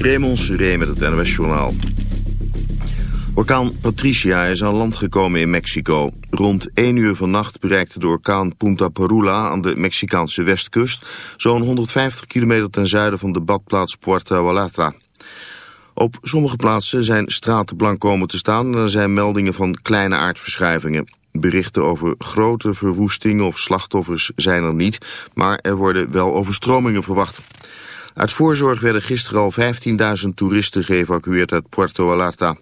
Raymond Seré met het NOS Journaal. Orkaan Patricia is aan land gekomen in Mexico. Rond 1 uur vannacht bereikte de orkaan Punta Parula aan de Mexicaanse westkust... zo'n 150 kilometer ten zuiden van de badplaats Puerto Vallarta. Op sommige plaatsen zijn straten blank komen te staan... en er zijn meldingen van kleine aardverschuivingen. Berichten over grote verwoestingen of slachtoffers zijn er niet... maar er worden wel overstromingen verwacht. Uit voorzorg werden gisteren al 15.000 toeristen geëvacueerd uit Puerto Vallarta.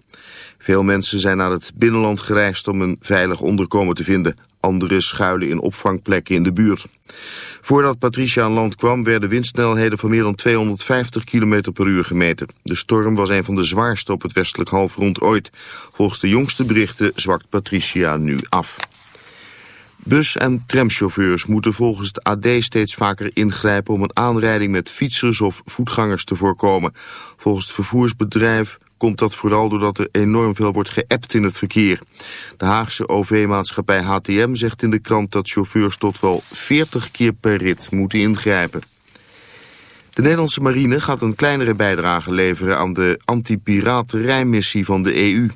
Veel mensen zijn naar het binnenland gereisd om een veilig onderkomen te vinden. Anderen schuilen in opvangplekken in de buurt. Voordat Patricia aan land kwam werden windsnelheden van meer dan 250 km per uur gemeten. De storm was een van de zwaarste op het westelijk halfrond ooit. Volgens de jongste berichten zwakt Patricia nu af. Bus- en tramchauffeurs moeten volgens het AD steeds vaker ingrijpen om een aanrijding met fietsers of voetgangers te voorkomen. Volgens het vervoersbedrijf komt dat vooral doordat er enorm veel wordt geappt in het verkeer. De Haagse OV-maatschappij HTM zegt in de krant dat chauffeurs tot wel 40 keer per rit moeten ingrijpen. De Nederlandse marine gaat een kleinere bijdrage leveren aan de anti-piraterijmissie van de EU.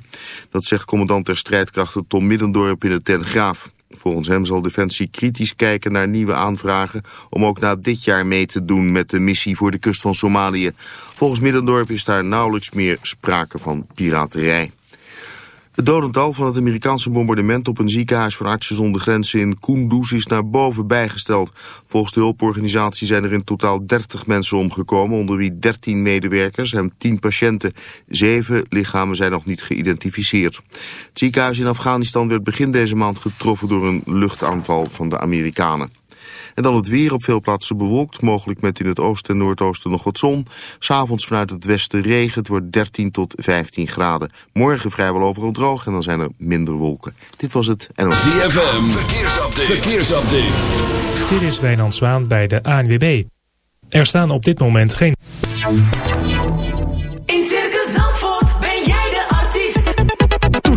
Dat zegt commandant der strijdkrachten Tom Middendorp in de Telegraaf. Volgens hem zal Defensie kritisch kijken naar nieuwe aanvragen om ook na dit jaar mee te doen met de missie voor de kust van Somalië. Volgens Middendorp is daar nauwelijks meer sprake van piraterij. Het dodental van het Amerikaanse bombardement op een ziekenhuis van artsen zonder grenzen in Kunduz is naar boven bijgesteld. Volgens de hulporganisatie zijn er in totaal 30 mensen omgekomen, onder wie 13 medewerkers en 10 patiënten. Zeven lichamen zijn nog niet geïdentificeerd. Het ziekenhuis in Afghanistan werd begin deze maand getroffen door een luchtaanval van de Amerikanen. En dan het weer op veel plaatsen bewolkt, mogelijk met in het oosten en noordoosten nog wat zon. S'avonds vanuit het westen regen, het wordt 13 tot 15 graden. Morgen vrijwel overal droog en dan zijn er minder wolken. Dit was het NOS. ZFM, verkeersupdate. verkeersupdate. Dit is Wijnand Zwaan bij de ANWB. Er staan op dit moment geen...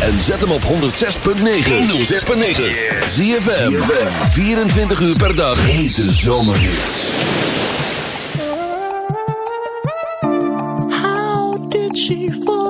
En zet hem op 106.9. 106.9. Zie 24 uur per dag. Hete zomerhits. How did she fall?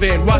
Watch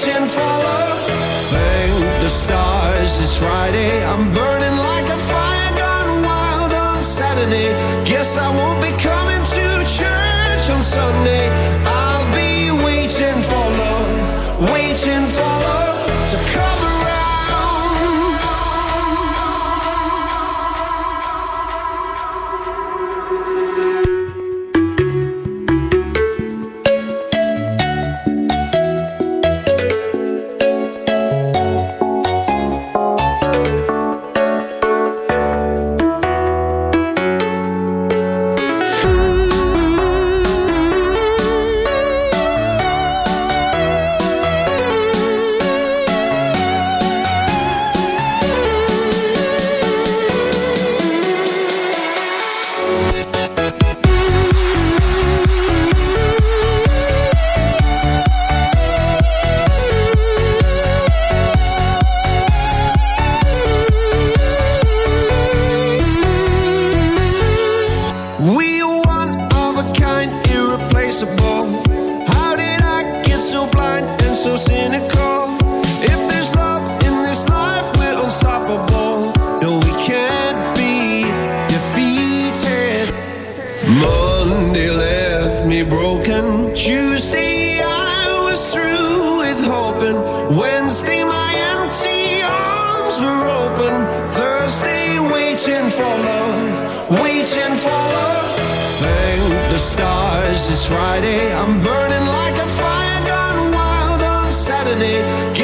chasing for. Thank the stars, it's Friday, I'm burning.